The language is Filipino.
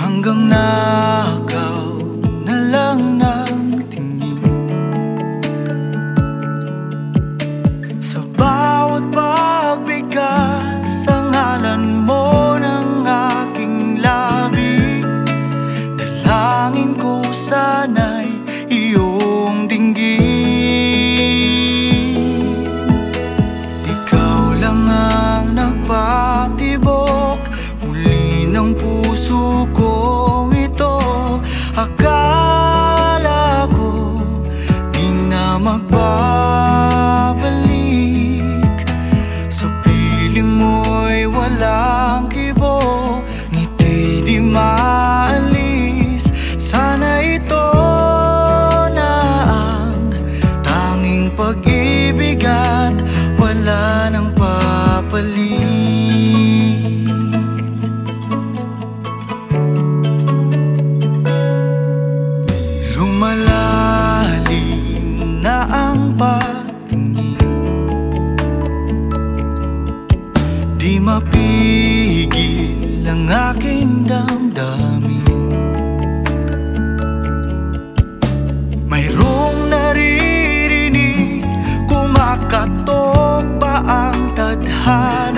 Hanggang nakaw ng aking damdamin. Mayroong naririnig, kumakatok pa ang tadhana.